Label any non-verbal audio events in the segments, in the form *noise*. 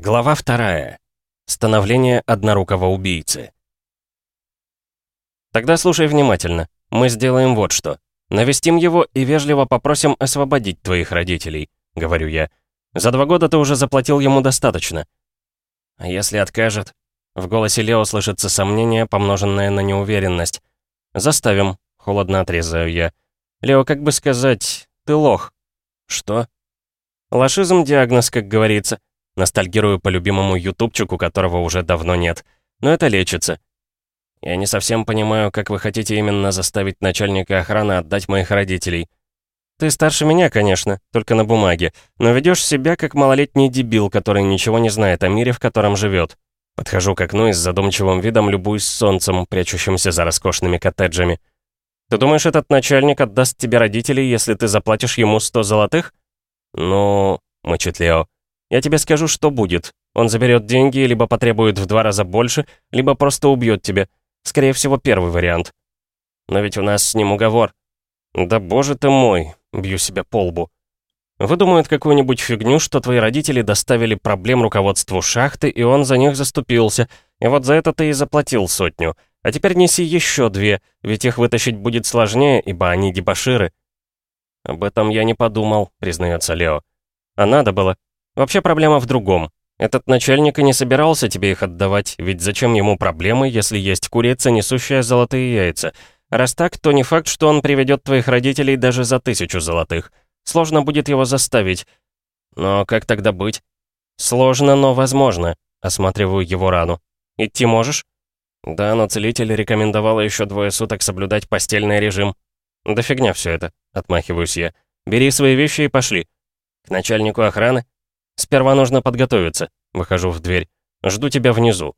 Глава вторая. Становление однорукого убийцы. Тогда слушай внимательно. Мы сделаем вот что. Навестим его и вежливо попросим освободить твоих родителей, говорю я. За два года ты уже заплатил ему достаточно. А если откажет? В голосе Лео слышится сомнение, помноженное на неуверенность. «Заставим», — холодно отрезаю я. «Лео, как бы сказать, ты лох». «Что?» «Лошизм диагноз, как говорится. Ностальгирую по любимому ютубчику, которого уже давно нет. Но это лечится. Я не совсем понимаю, как вы хотите именно заставить начальника охраны отдать моих родителей. Ты старше меня, конечно, только на бумаге, но ведешь себя как малолетний дебил, который ничего не знает о мире, в котором живет. Подхожу к окну и с задумчивым видом любуюсь солнцем, прячущимся за роскошными коттеджами. Ты думаешь, этот начальник отдаст тебе родителей, если ты заплатишь ему сто золотых? Ну, мычит Лео. Я тебе скажу, что будет. Он заберет деньги, либо потребует в два раза больше, либо просто убьет тебя. Скорее всего, первый вариант. Но ведь у нас с ним уговор. Да боже ты мой, бью себя по лбу. Выдумают какую-нибудь фигню, что твои родители доставили проблем руководству шахты, и он за них заступился. И вот за это ты и заплатил сотню. А теперь неси еще две, ведь их вытащить будет сложнее, ибо они дебоширы. Об этом я не подумал, признается Лео. А надо было. Вообще проблема в другом. Этот начальник и не собирался тебе их отдавать, ведь зачем ему проблемы, если есть курица, несущая золотые яйца? Раз так, то не факт, что он приведет твоих родителей даже за тысячу золотых. Сложно будет его заставить. Но как тогда быть? Сложно, но возможно. Осматриваю его рану. Идти можешь? Да, но целитель рекомендовал еще двое суток соблюдать постельный режим. Да фигня все это, отмахиваюсь я. Бери свои вещи и пошли. К начальнику охраны? Сперва нужно подготовиться. Выхожу в дверь. Жду тебя внизу.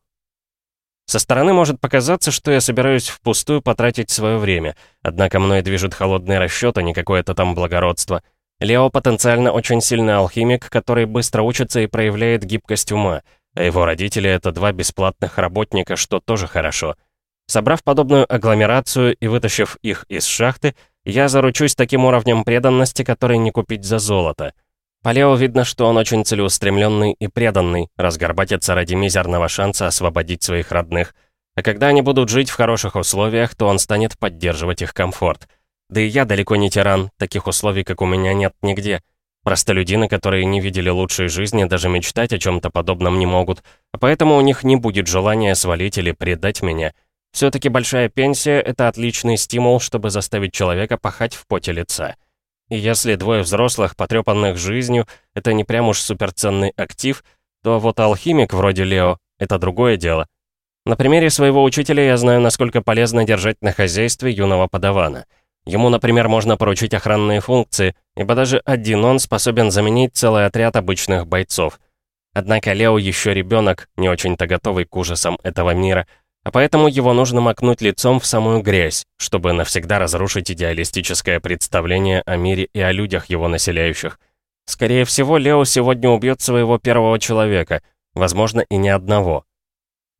Со стороны может показаться, что я собираюсь впустую потратить свое время, однако мной движет холодный расчет, а не какое-то там благородство. Лео потенциально очень сильный алхимик, который быстро учится и проявляет гибкость ума, а его родители — это два бесплатных работника, что тоже хорошо. Собрав подобную агломерацию и вытащив их из шахты, я заручусь таким уровнем преданности, который не купить за золото — по Лео видно, что он очень целеустремленный и преданный, разгорбатится ради мизерного шанса освободить своих родных. А когда они будут жить в хороших условиях, то он станет поддерживать их комфорт. Да и я далеко не тиран, таких условий, как у меня, нет нигде. Простолюдины, которые не видели лучшей жизни, даже мечтать о чем-то подобном не могут, а поэтому у них не будет желания свалить или предать меня. Все-таки большая пенсия — это отличный стимул, чтобы заставить человека пахать в поте лица. И если двое взрослых, потрепанных жизнью, это не прям уж суперценный актив, то вот алхимик вроде Лео — это другое дело. На примере своего учителя я знаю, насколько полезно держать на хозяйстве юного подавана. Ему, например, можно поручить охранные функции, ибо даже один он способен заменить целый отряд обычных бойцов. Однако Лео еще ребенок, не очень-то готовый к ужасам этого мира — а поэтому его нужно макнуть лицом в самую грязь, чтобы навсегда разрушить идеалистическое представление о мире и о людях, его населяющих. Скорее всего, Лео сегодня убьет своего первого человека, возможно, и не одного.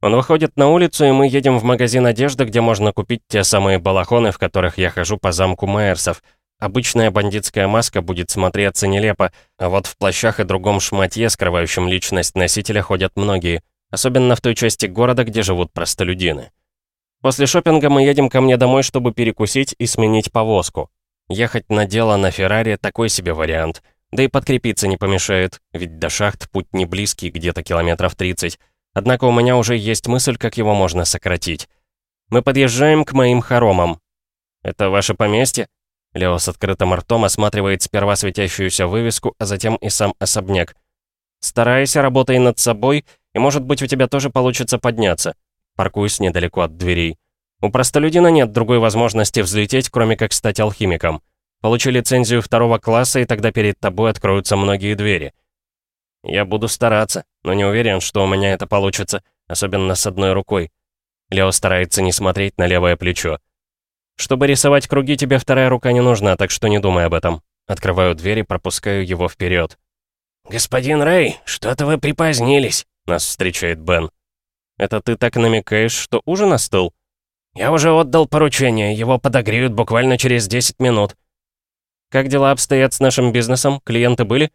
Он выходит на улицу, и мы едем в магазин одежды, где можно купить те самые балахоны, в которых я хожу по замку Майерсов. Обычная бандитская маска будет смотреться нелепо, а вот в плащах и другом шматье, скрывающем личность носителя, ходят многие – особенно в той части города, где живут простолюдины. После шопинга мы едем ко мне домой, чтобы перекусить и сменить повозку. Ехать на дело на Феррари — такой себе вариант. Да и подкрепиться не помешает, ведь до шахт путь не близкий, где-то километров 30. Однако у меня уже есть мысль, как его можно сократить. Мы подъезжаем к моим хоромам. «Это ваше поместье?» Лео с открытым ртом осматривает сперва светящуюся вывеску, а затем и сам особняк. «Старайся, работай над собой и может быть у тебя тоже получится подняться. Паркуюсь недалеко от дверей. У простолюдина нет другой возможности взлететь, кроме как стать алхимиком. Получи лицензию второго класса, и тогда перед тобой откроются многие двери. Я буду стараться, но не уверен, что у меня это получится, особенно с одной рукой. Лео старается не смотреть на левое плечо. Чтобы рисовать круги, тебе вторая рука не нужна, так что не думай об этом. Открываю дверь и пропускаю его вперед. «Господин Рэй, что-то вы припозднились», нас встречает Бен. «Это ты так намекаешь, что ужин остыл?» «Я уже отдал поручение, его подогреют буквально через 10 минут». «Как дела обстоят с нашим бизнесом? Клиенты были?»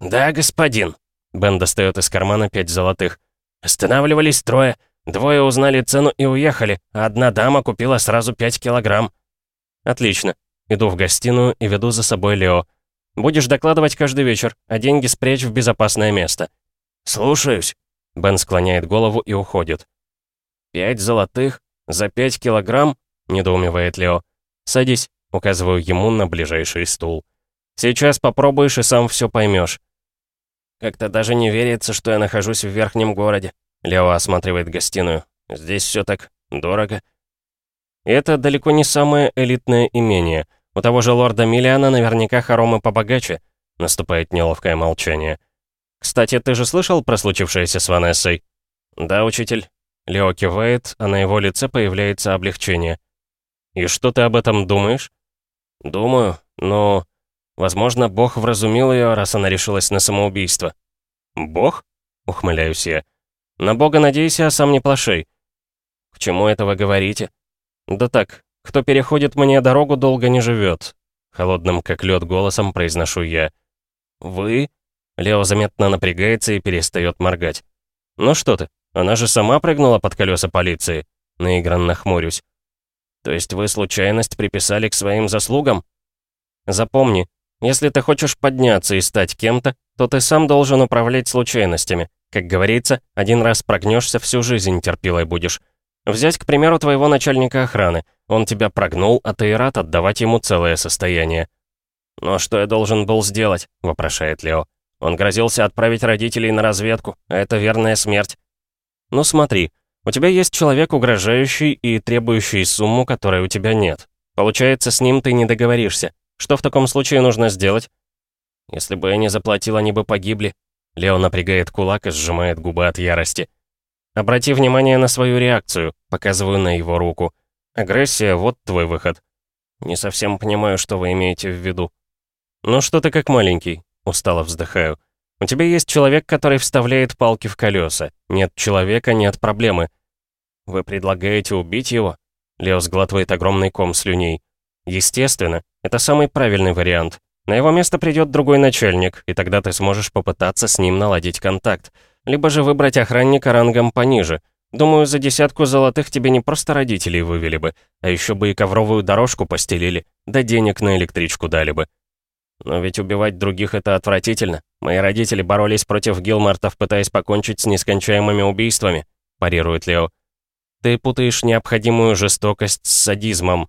«Да, господин». Бен достает из кармана пять золотых. «Останавливались трое. Двое узнали цену и уехали, а одна дама купила сразу пять килограмм». «Отлично. Иду в гостиную и веду за собой Лео. Будешь докладывать каждый вечер, а деньги спрячь в безопасное место». «Слушаюсь». Бен склоняет голову и уходит. «Пять золотых? За пять килограмм?» — недоумевает Лео. «Садись», — указываю ему на ближайший стул. «Сейчас попробуешь и сам все поймешь. «Как-то даже не верится, что я нахожусь в верхнем городе», — Лео осматривает гостиную. «Здесь все так дорого». Это далеко не самое элитное имение. У того же лорда Миллиана наверняка хоромы побогаче. Наступает неловкое молчание. «Кстати, ты же слышал про случившееся с Ванессой?» «Да, учитель». Лео кивает, а на его лице появляется облегчение. «И что ты об этом думаешь?» «Думаю, но...» Возможно, Бог вразумил ее, раз она решилась на самоубийство. «Бог?» — ухмыляюсь я. «На Бога надейся, а сам не плашей». «К чему это вы говорите?» «Да так, кто переходит мне дорогу, долго не живет», — холодным как лед голосом произношу я. «Вы?» Лео заметно напрягается и перестает моргать. «Ну что ты, она же сама прыгнула под колеса полиции», — наигранно хмурюсь. «То есть вы случайность приписали к своим заслугам?» «Запомни, если ты хочешь подняться и стать кем-то, то ты сам должен управлять случайностями. Как говорится, один раз прогнешься, всю жизнь терпилой будешь. Взять, к примеру, твоего начальника охраны. Он тебя прогнул, а ты и рад отдавать ему целое состояние. «Но что я должен был сделать?» — вопрошает Лео. «Он грозился отправить родителей на разведку, а это верная смерть». «Ну смотри, у тебя есть человек, угрожающий и требующий сумму, которой у тебя нет. Получается, с ним ты не договоришься. Что в таком случае нужно сделать? Если бы я не заплатил, они бы погибли. Лео напрягает кулак и сжимает губы от ярости. Обрати внимание на свою реакцию, показываю на его руку. Агрессия — вот твой выход. Не совсем понимаю, что вы имеете в виду. Ну что ты как маленький, устало вздыхаю. У тебя есть человек, который вставляет палки в колеса. Нет человека, нет проблемы. Вы предлагаете убить его? Лео сглатывает огромный ком слюней. Естественно, это самый правильный вариант. На его место придет другой начальник, и тогда ты сможешь попытаться с ним наладить контакт. Либо же выбрать охранника рангом пониже. Думаю, за десятку золотых тебе не просто родителей вывели бы, а еще бы и ковровую дорожку постелили, да денег на электричку дали бы. Но ведь убивать других — это отвратительно. Мои родители боролись против Гилмартов, пытаясь покончить с нескончаемыми убийствами, парирует Лео. Ты путаешь необходимую жестокость с садизмом,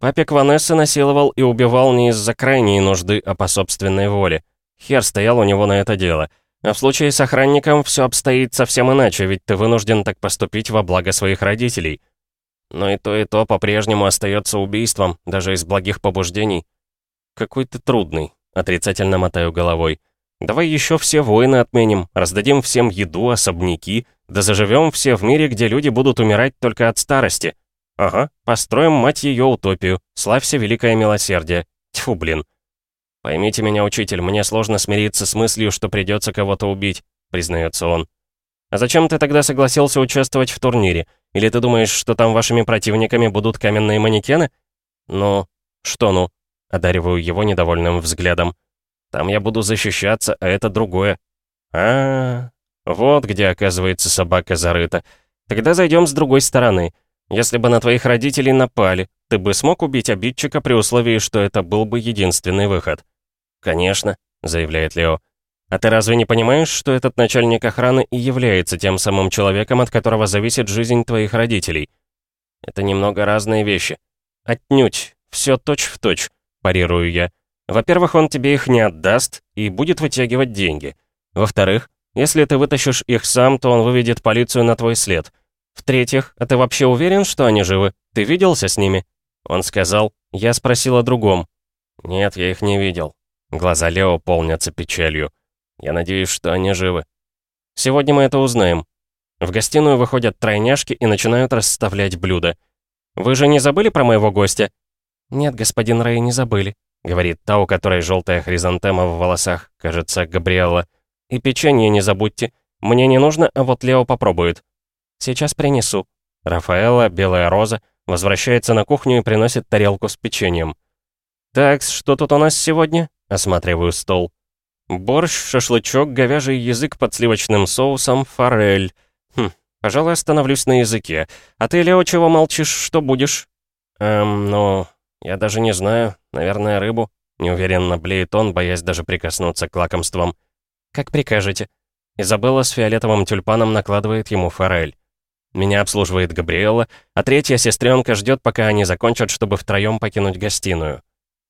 Папик Ванессы насиловал и убивал не из-за крайней нужды, а по собственной воле. Хер стоял у него на это дело. А в случае с охранником все обстоит совсем иначе, ведь ты вынужден так поступить во благо своих родителей. Но и то, и то по-прежнему остается убийством, даже из благих побуждений. Какой ты трудный, отрицательно мотаю головой. Давай еще все войны отменим, раздадим всем еду, особняки, да заживем все в мире, где люди будут умирать только от старости. «Ага, построим, мать ее, утопию. Славься, великое милосердие. Тьфу, блин». «Поймите меня, учитель, мне сложно смириться с мыслью, что придется кого-то убить», — признается он. «А зачем ты тогда согласился участвовать в турнире? Или ты думаешь, что там вашими противниками будут каменные манекены?» «Ну, что ну?» — одариваю его недовольным взглядом. «Там я буду защищаться, а это другое». А, -а, -а вот где, оказывается, собака зарыта. Тогда зайдем с другой стороны. Если бы на твоих родителей напали, ты бы смог убить обидчика при условии, что это был бы единственный выход?» «Конечно», — заявляет Лео. «А ты разве не понимаешь, что этот начальник охраны и является тем самым человеком, от которого зависит жизнь твоих родителей?» «Это немного разные вещи». «Отнюдь. Все точь-в-точь», точь, парирую я. «Во-первых, он тебе их не отдаст и будет вытягивать деньги. Во-вторых, если ты вытащишь их сам, то он выведет полицию на твой след. В-третьих, а ты вообще уверен, что они живы? Ты виделся с ними?» Он сказал. Я спросил о другом. «Нет, я их не видел». Глаза Лео полнятся печалью. «Я надеюсь, что они живы». «Сегодня мы это узнаем». В гостиную выходят тройняшки и начинают расставлять блюда. «Вы же не забыли про моего гостя?» «Нет, господин Рэй, не забыли», — говорит та, у которой желтая хризантема в волосах, кажется, Габриэлла. «И печенье не забудьте. Мне не нужно, а вот Лео попробует». «Сейчас принесу». Рафаэла, белая роза, возвращается на кухню и приносит тарелку с печеньем. «Так, что тут у нас сегодня?» Осматриваю стол. Борщ, шашлычок, говяжий язык под сливочным соусом, форель. Хм, пожалуй, остановлюсь на языке. А ты, Лео, чего молчишь, что будешь? Эм, ну, я даже не знаю. Наверное, рыбу. Неуверенно блеет он, боясь даже прикоснуться к лакомствам. Как прикажете. Изабелла с фиолетовым тюльпаном накладывает ему форель. Меня обслуживает Габриэла, а третья сестренка ждет, пока они закончат, чтобы втроем покинуть гостиную.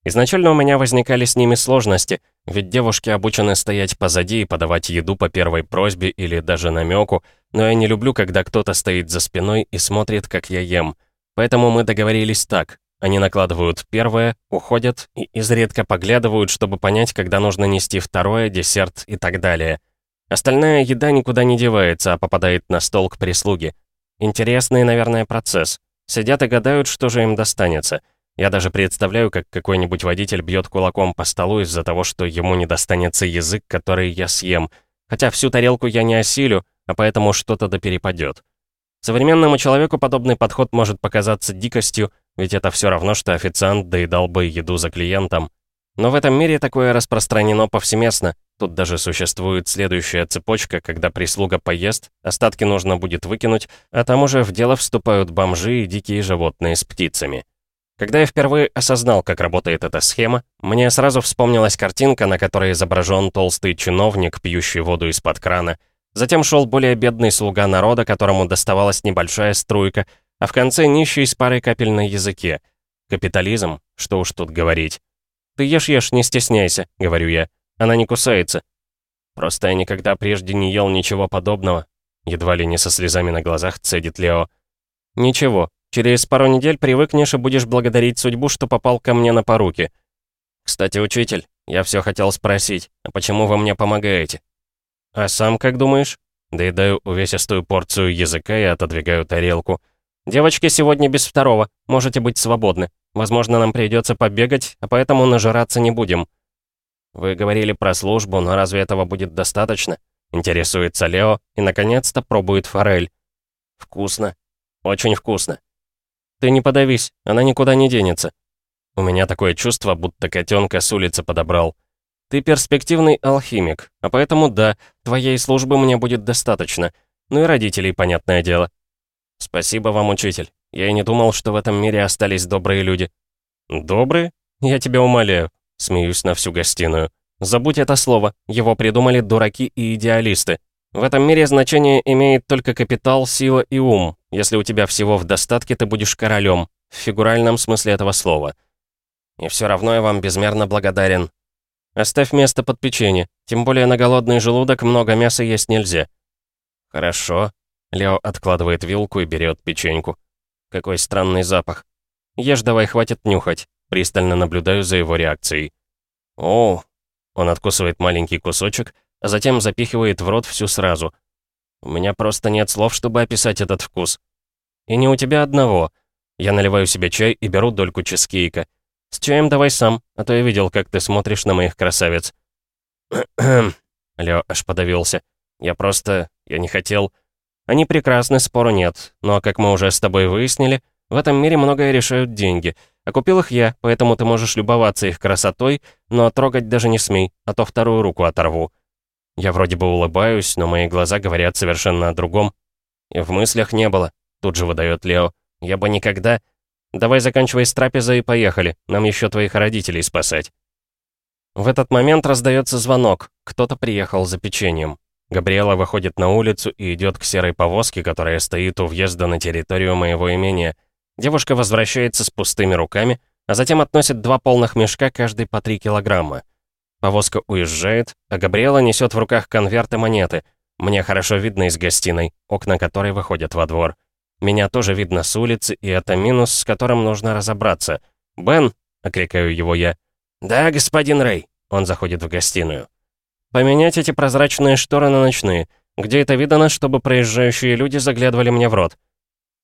Изначально у меня возникали с ними сложности, ведь девушки обучены стоять позади и подавать еду по первой просьбе или даже намеку, но я не люблю, когда кто-то стоит за спиной и смотрит, как я ем. Поэтому мы договорились так. Они накладывают первое, уходят и изредка поглядывают, чтобы понять, когда нужно нести второе, десерт и так далее. Остальная еда никуда не девается, а попадает на стол к прислуге. Интересный, наверное, процесс. Сидят и гадают, что же им достанется — я даже представляю, как какой-нибудь водитель бьет кулаком по столу из-за того, что ему не достанется язык, который я съем. Хотя всю тарелку я не осилю, а поэтому что-то да перепадет. Современному человеку подобный подход может показаться дикостью, ведь это все равно, что официант доедал бы еду за клиентом. Но в этом мире такое распространено повсеместно. Тут даже существует следующая цепочка, когда прислуга поест, остатки нужно будет выкинуть, а там уже в дело вступают бомжи и дикие животные с птицами. Когда я впервые осознал, как работает эта схема, мне сразу вспомнилась картинка, на которой изображен толстый чиновник, пьющий воду из-под крана. Затем шел более бедный слуга народа, которому доставалась небольшая струйка, а в конце нищий с парой капель на языке. Капитализм, что уж тут говорить. «Ты ешь-ешь, не стесняйся», — говорю я. «Она не кусается». «Просто я никогда прежде не ел ничего подобного», — едва ли не со слезами на глазах цедит Лео. «Ничего, Через пару недель привыкнешь и будешь благодарить судьбу, что попал ко мне на поруки. Кстати, учитель, я все хотел спросить, а почему вы мне помогаете? А сам как думаешь? Доедаю увесистую порцию языка и отодвигаю тарелку. Девочки сегодня без второго, можете быть свободны. Возможно, нам придется побегать, а поэтому нажираться не будем. Вы говорили про службу, но разве этого будет достаточно? Интересуется Лео и, наконец-то, пробует форель. Вкусно. Очень вкусно. Ты не подавись, она никуда не денется. У меня такое чувство, будто котенка с улицы подобрал. Ты перспективный алхимик, а поэтому да, твоей службы мне будет достаточно. Ну и родителей, понятное дело. Спасибо вам, учитель. Я и не думал, что в этом мире остались добрые люди. Добрые? Я тебя умоляю. Смеюсь на всю гостиную. Забудь это слово, его придумали дураки и идеалисты. В этом мире значение имеет только капитал, сила и ум. Если у тебя всего в достатке, ты будешь королем, в фигуральном смысле этого слова. И все равно я вам безмерно благодарен. Оставь место под печенье, тем более на голодный желудок много мяса есть нельзя. Хорошо. Лео откладывает вилку и берет печеньку. Какой странный запах. Ешь давай, хватит нюхать. Пристально наблюдаю за его реакцией. О, он откусывает маленький кусочек, а затем запихивает в рот всю сразу. У меня просто нет слов, чтобы описать этот вкус. И не у тебя одного. Я наливаю себе чай и беру дольку чизкейка. С чаем давай сам, а то я видел, как ты смотришь на моих красавиц. *clears throat* Лео аж подавился. Я просто... я не хотел... Они прекрасны, спору нет. Но, как мы уже с тобой выяснили, в этом мире многое решают деньги. А купил их я, поэтому ты можешь любоваться их красотой, но трогать даже не смей, а то вторую руку оторву. Я вроде бы улыбаюсь, но мои глаза говорят совершенно о другом. И в мыслях не было. Тут же выдает Лео. Я бы никогда... Давай заканчивай с трапезой и поехали. Нам еще твоих родителей спасать. В этот момент раздается звонок. Кто-то приехал за печеньем. Габриэла выходит на улицу и идет к серой повозке, которая стоит у въезда на территорию моего имения. Девушка возвращается с пустыми руками, а затем относит два полных мешка, каждый по три килограмма. Повозка уезжает, а Габриэла несет в руках конверты монеты. Мне хорошо видно из гостиной, окна которой выходят во двор. Меня тоже видно с улицы, и это минус, с которым нужно разобраться. «Бен!» — окликаю его я. «Да, господин Рэй!» — он заходит в гостиную. «Поменять эти прозрачные шторы на ночные. Где это видано, чтобы проезжающие люди заглядывали мне в рот?»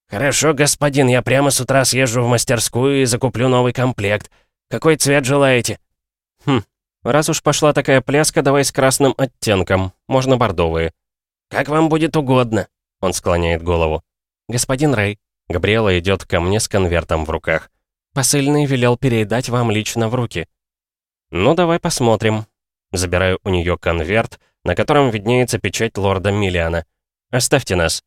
«Хорошо, господин, я прямо с утра съезжу в мастерскую и закуплю новый комплект. Какой цвет желаете?» «Хм, «Раз уж пошла такая пляска, давай с красным оттенком. Можно бордовые». «Как вам будет угодно», — он склоняет голову. «Господин Рэй». Габриэла идет ко мне с конвертом в руках. «Посыльный велел передать вам лично в руки». «Ну, давай посмотрим». Забираю у нее конверт, на котором виднеется печать лорда Миллиана. «Оставьте нас».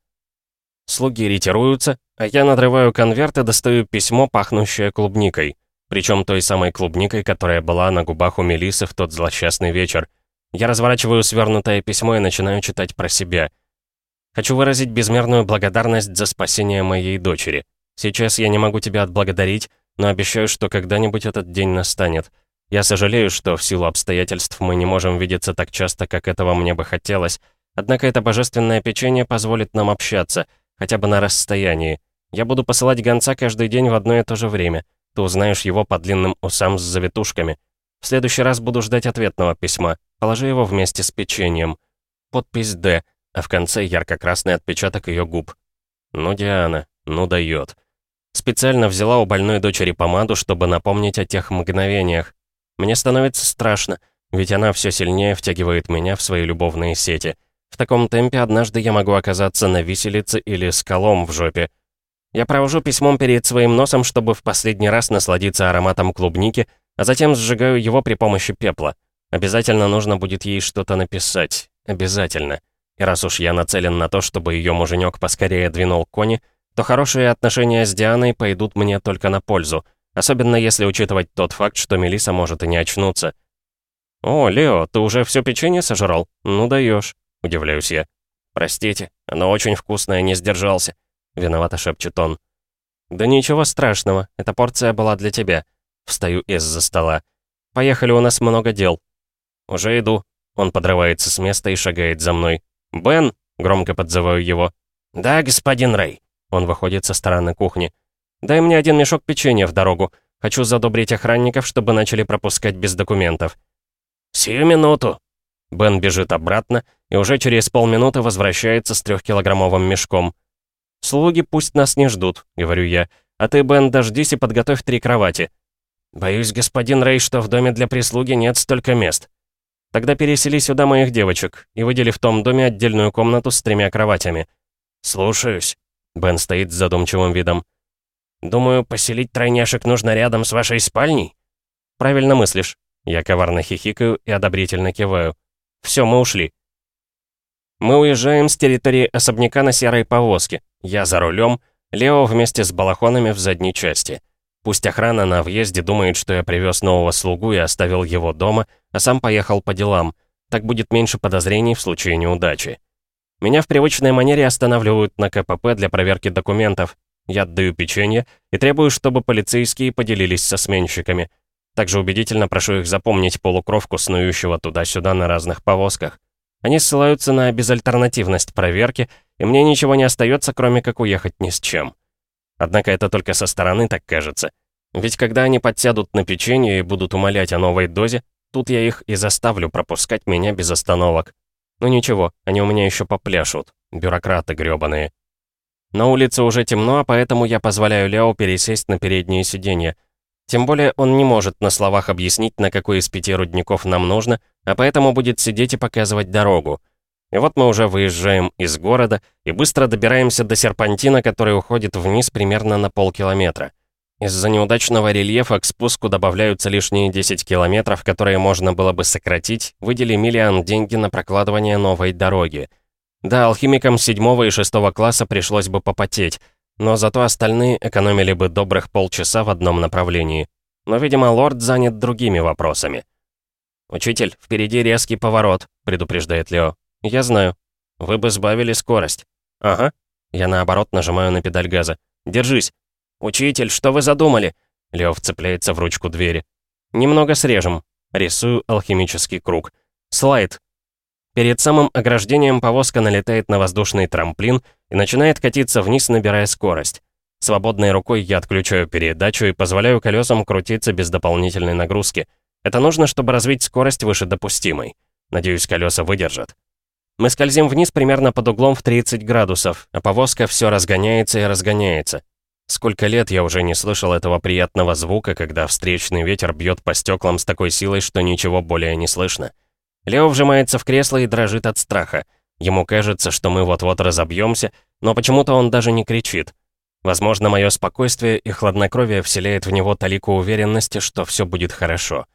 Слуги ретируются, а я надрываю конверт и достаю письмо, пахнущее клубникой. Причем той самой клубникой, которая была на губах у Мелисы в тот злосчастный вечер. Я разворачиваю свернутое письмо и начинаю читать про себя. Хочу выразить безмерную благодарность за спасение моей дочери. Сейчас я не могу тебя отблагодарить, но обещаю, что когда-нибудь этот день настанет. Я сожалею, что в силу обстоятельств мы не можем видеться так часто, как этого мне бы хотелось. Однако это божественное печенье позволит нам общаться, хотя бы на расстоянии. Я буду посылать гонца каждый день в одно и то же время. Ты узнаешь его по длинным усам с завитушками. В следующий раз буду ждать ответного письма. Положи его вместе с печеньем. Подпись «Д», а в конце ярко-красный отпечаток ее губ. Ну, Диана, ну дает. Специально взяла у больной дочери помаду, чтобы напомнить о тех мгновениях. Мне становится страшно, ведь она все сильнее втягивает меня в свои любовные сети. В таком темпе однажды я могу оказаться на виселице или с колом в жопе. Я провожу письмом перед своим носом, чтобы в последний раз насладиться ароматом клубники, а затем сжигаю его при помощи пепла. Обязательно нужно будет ей что-то написать. Обязательно. И раз уж я нацелен на то, чтобы ее муженек поскорее двинул кони, то хорошие отношения с Дианой пойдут мне только на пользу — Особенно если учитывать тот факт, что Мелиса может и не очнуться. «О, Лео, ты уже все печенье сожрал? Ну даешь, удивляюсь я. «Простите, оно очень вкусное, не сдержался», — виновато шепчет он. «Да ничего страшного, эта порция была для тебя». Встаю из-за стола. «Поехали, у нас много дел». «Уже иду». Он подрывается с места и шагает за мной. «Бен!» — громко подзываю его. «Да, господин Рэй». Он выходит со стороны кухни. «Дай мне один мешок печенья в дорогу. Хочу задобрить охранников, чтобы начали пропускать без документов». «Сию минуту». Бен бежит обратно и уже через полминуты возвращается с трехкилограммовым мешком. «Слуги пусть нас не ждут», — говорю я. «А ты, Бен, дождись и подготовь три кровати». «Боюсь, господин Рэй, что в доме для прислуги нет столько мест». «Тогда пересели сюда моих девочек и выдели в том доме отдельную комнату с тремя кроватями». «Слушаюсь». Бен стоит с задумчивым видом. Думаю, поселить тройняшек нужно рядом с вашей спальней?» «Правильно мыслишь». Я коварно хихикаю и одобрительно киваю. «Все, мы ушли». Мы уезжаем с территории особняка на серой повозке. Я за рулем, Лео вместе с балахонами в задней части. Пусть охрана на въезде думает, что я привез нового слугу и оставил его дома, а сам поехал по делам. Так будет меньше подозрений в случае неудачи. Меня в привычной манере останавливают на КПП для проверки документов, я отдаю печенье и требую, чтобы полицейские поделились со сменщиками. Также убедительно прошу их запомнить полукровку, снующего туда-сюда на разных повозках. Они ссылаются на безальтернативность проверки, и мне ничего не остается, кроме как уехать ни с чем. Однако это только со стороны так кажется. Ведь когда они подсядут на печенье и будут умолять о новой дозе, тут я их и заставлю пропускать меня без остановок. Ну ничего, они у меня еще попляшут, бюрократы грёбаные. На улице уже темно, а поэтому я позволяю Ляо пересесть на переднее сиденье. Тем более он не может на словах объяснить, на какой из пяти рудников нам нужно, а поэтому будет сидеть и показывать дорогу. И вот мы уже выезжаем из города и быстро добираемся до серпантина, который уходит вниз примерно на полкилометра. Из-за неудачного рельефа к спуску добавляются лишние 10 километров, которые можно было бы сократить, выдели миллион деньги на прокладывание новой дороги. Да, алхимикам седьмого и шестого класса пришлось бы попотеть, но зато остальные экономили бы добрых полчаса в одном направлении. Но, видимо, лорд занят другими вопросами. «Учитель, впереди резкий поворот», — предупреждает Лео. «Я знаю. Вы бы сбавили скорость». «Ага». Я наоборот нажимаю на педаль газа. «Держись». «Учитель, что вы задумали?» Лео вцепляется в ручку двери. «Немного срежем». Рисую алхимический круг. «Слайд. Перед самым ограждением повозка налетает на воздушный трамплин и начинает катиться вниз, набирая скорость. Свободной рукой я отключаю передачу и позволяю колесам крутиться без дополнительной нагрузки. Это нужно, чтобы развить скорость выше допустимой. Надеюсь, колеса выдержат. Мы скользим вниз примерно под углом в 30 градусов, а повозка все разгоняется и разгоняется. Сколько лет я уже не слышал этого приятного звука, когда встречный ветер бьет по стеклам с такой силой, что ничего более не слышно. Лео вжимается в кресло и дрожит от страха. Ему кажется, что мы вот-вот разобьемся, но почему-то он даже не кричит. Возможно, мое спокойствие и хладнокровие вселяет в него талику уверенности, что все будет хорошо.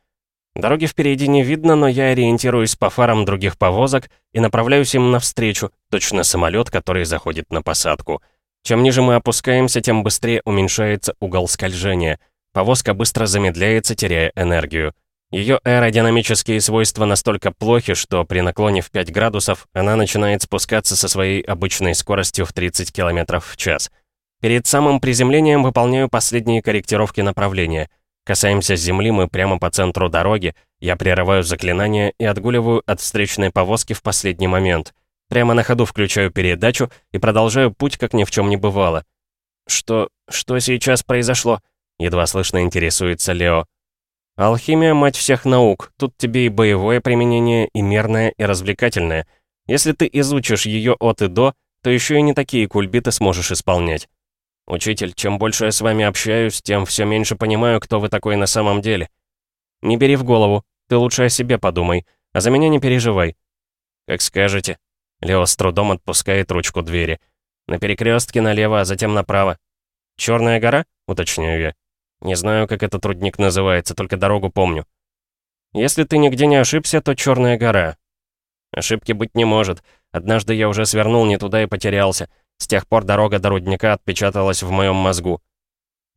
Дороги впереди не видно, но я ориентируюсь по фарам других повозок и направляюсь им навстречу, точно самолет, который заходит на посадку. Чем ниже мы опускаемся, тем быстрее уменьшается угол скольжения. Повозка быстро замедляется, теряя энергию. Ее аэродинамические свойства настолько плохи, что при наклоне в 5 градусов она начинает спускаться со своей обычной скоростью в 30 км в час. Перед самым приземлением выполняю последние корректировки направления. Касаемся земли мы прямо по центру дороги, я прерываю заклинание и отгуливаю от встречной повозки в последний момент. Прямо на ходу включаю передачу и продолжаю путь, как ни в чем не бывало. «Что... что сейчас произошло?» Едва слышно интересуется Лео. Алхимия — мать всех наук. Тут тебе и боевое применение, и мерное, и развлекательное. Если ты изучишь ее от и до, то еще и не такие кульбиты сможешь исполнять. Учитель, чем больше я с вами общаюсь, тем все меньше понимаю, кто вы такой на самом деле. Не бери в голову, ты лучше о себе подумай, а за меня не переживай. Как скажете. Лео с трудом отпускает ручку двери. На перекрестке налево, а затем направо. Черная гора? Уточняю я. Не знаю, как этот рудник называется, только дорогу помню. Если ты нигде не ошибся, то Черная гора. Ошибки быть не может. Однажды я уже свернул не туда и потерялся. С тех пор дорога до рудника отпечаталась в моем мозгу.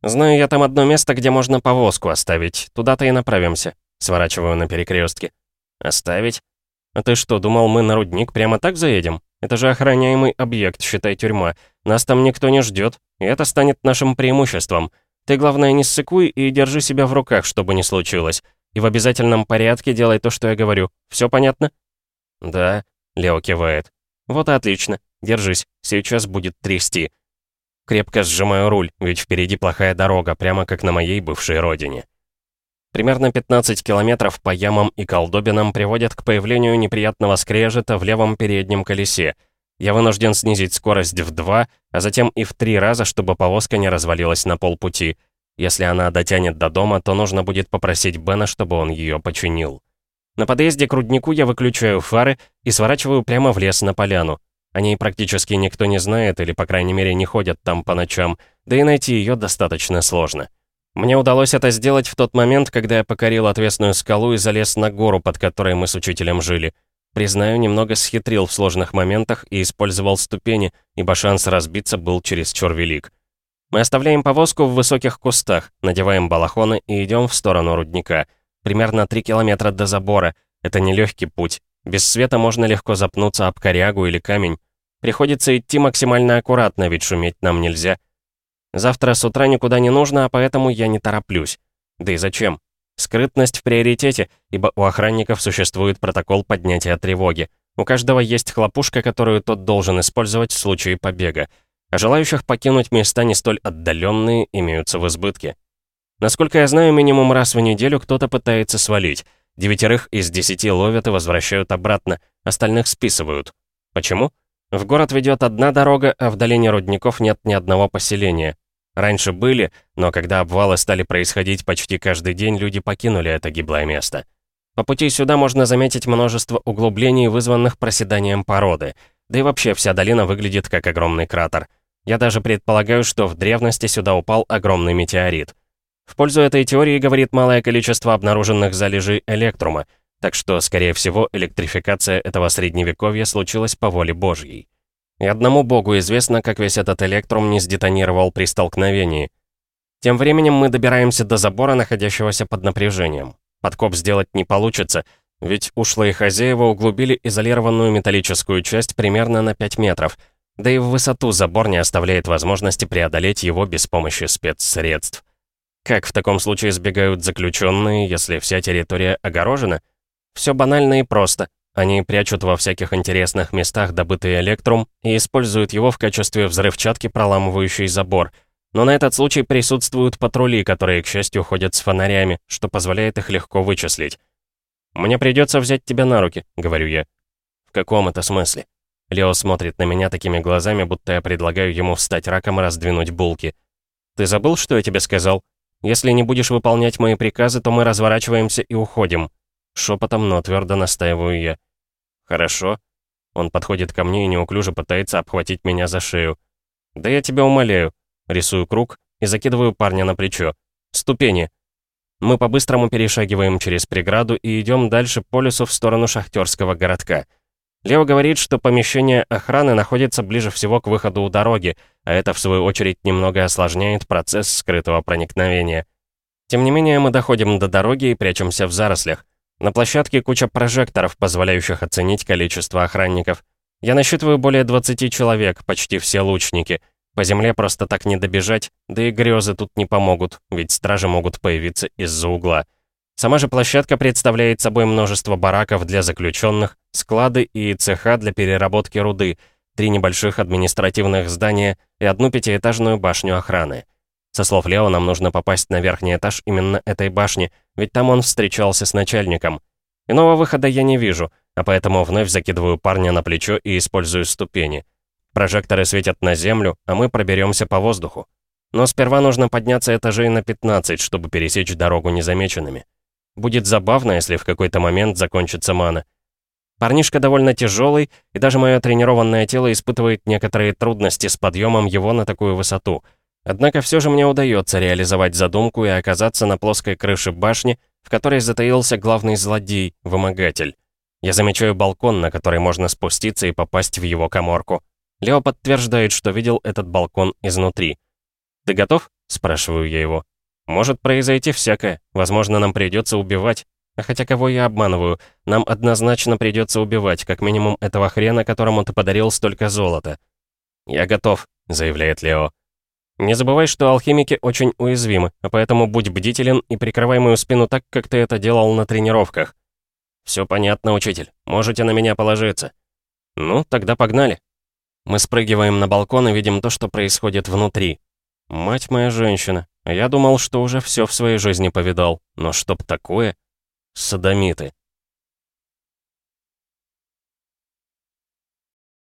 Знаю я там одно место, где можно повозку оставить. Туда-то и направимся. Сворачиваю на перекрестке. Оставить? А ты что, думал, мы на рудник прямо так заедем? Это же охраняемый объект, считай тюрьма. Нас там никто не ждет, и это станет нашим преимуществом. Ты, главное, не ссыкуй и держи себя в руках, чтобы не случилось. И в обязательном порядке делай то, что я говорю. Все понятно?» «Да», — Лео кивает. «Вот и отлично. Держись. Сейчас будет трясти». Крепко сжимаю руль, ведь впереди плохая дорога, прямо как на моей бывшей родине. Примерно 15 километров по ямам и колдобинам приводят к появлению неприятного скрежета в левом переднем колесе — я вынужден снизить скорость в два, а затем и в три раза, чтобы повозка не развалилась на полпути. Если она дотянет до дома, то нужно будет попросить Бена, чтобы он ее починил. На подъезде к руднику я выключаю фары и сворачиваю прямо в лес на поляну. О ней практически никто не знает или, по крайней мере, не ходят там по ночам, да и найти ее достаточно сложно. Мне удалось это сделать в тот момент, когда я покорил отвесную скалу и залез на гору, под которой мы с учителем жили — Признаю, немного схитрил в сложных моментах и использовал ступени, ибо шанс разбиться был чересчур велик. Мы оставляем повозку в высоких кустах, надеваем балахоны и идем в сторону рудника. Примерно 3 километра до забора. Это нелегкий путь. Без света можно легко запнуться об корягу или камень. Приходится идти максимально аккуратно, ведь шуметь нам нельзя. Завтра с утра никуда не нужно, а поэтому я не тороплюсь. Да и зачем? Скрытность в приоритете, ибо у охранников существует протокол поднятия тревоги. У каждого есть хлопушка, которую тот должен использовать в случае побега. А желающих покинуть места не столь отдаленные имеются в избытке. Насколько я знаю, минимум раз в неделю кто-то пытается свалить. Девятерых из десяти ловят и возвращают обратно, остальных списывают. Почему? В город ведет одна дорога, а в долине рудников нет ни одного поселения. Раньше были, но когда обвалы стали происходить почти каждый день, люди покинули это гиблое место. По пути сюда можно заметить множество углублений, вызванных проседанием породы. Да и вообще вся долина выглядит как огромный кратер. Я даже предполагаю, что в древности сюда упал огромный метеорит. В пользу этой теории говорит малое количество обнаруженных залежей электрума, так что, скорее всего, электрификация этого средневековья случилась по воле Божьей. И одному богу известно, как весь этот электрум не сдетонировал при столкновении. Тем временем мы добираемся до забора, находящегося под напряжением. Подкоп сделать не получится, ведь ушлые хозяева углубили изолированную металлическую часть примерно на 5 метров, да и в высоту забор не оставляет возможности преодолеть его без помощи спецсредств. Как в таком случае сбегают заключенные, если вся территория огорожена? Все банально и просто. Они прячут во всяких интересных местах добытый электрум и используют его в качестве взрывчатки, проламывающей забор. Но на этот случай присутствуют патрули, которые, к счастью, ходят с фонарями, что позволяет их легко вычислить. «Мне придется взять тебя на руки», — говорю я. «В каком это смысле?» Лео смотрит на меня такими глазами, будто я предлагаю ему встать раком и раздвинуть булки. «Ты забыл, что я тебе сказал? Если не будешь выполнять мои приказы, то мы разворачиваемся и уходим». Шепотом, но твердо настаиваю я. «Хорошо». Он подходит ко мне и неуклюже пытается обхватить меня за шею. «Да я тебя умоляю». Рисую круг и закидываю парня на плечо. «Ступени». Мы по-быстрому перешагиваем через преграду и идем дальше по лесу в сторону шахтерского городка. Лео говорит, что помещение охраны находится ближе всего к выходу у дороги, а это, в свою очередь, немного осложняет процесс скрытого проникновения. Тем не менее, мы доходим до дороги и прячемся в зарослях. На площадке куча прожекторов, позволяющих оценить количество охранников. Я насчитываю более 20 человек, почти все лучники. По земле просто так не добежать, да и грезы тут не помогут, ведь стражи могут появиться из-за угла. Сама же площадка представляет собой множество бараков для заключенных, склады и цеха для переработки руды, три небольших административных здания и одну пятиэтажную башню охраны. Со слов Лео, нам нужно попасть на верхний этаж именно этой башни, ведь там он встречался с начальником. Иного выхода я не вижу, а поэтому вновь закидываю парня на плечо и использую ступени. Прожекторы светят на землю, а мы проберемся по воздуху. Но сперва нужно подняться этажей на 15, чтобы пересечь дорогу незамеченными. Будет забавно, если в какой-то момент закончится мана. Парнишка довольно тяжелый, и даже мое тренированное тело испытывает некоторые трудности с подъемом его на такую высоту. Однако все же мне удается реализовать задумку и оказаться на плоской крыше башни, в которой затаился главный злодей, вымогатель. Я замечаю балкон, на который можно спуститься и попасть в его коморку. Лео подтверждает, что видел этот балкон изнутри. «Ты готов?» — спрашиваю я его. Может произойти всякое. Возможно, нам придется убивать. А хотя кого я обманываю? Нам однозначно придется убивать, как минимум этого хрена, которому ты подарил столько золота. «Я готов», — заявляет Лео. «Не забывай, что алхимики очень уязвимы, а поэтому будь бдителен и прикрывай мою спину так, как ты это делал на тренировках». «Все понятно, учитель. Можете на меня положиться». «Ну, тогда погнали». Мы спрыгиваем на балкон и видим то, что происходит внутри. Мать моя женщина, я думал, что уже все в своей жизни повидал, но чтоб такое... Садомиты.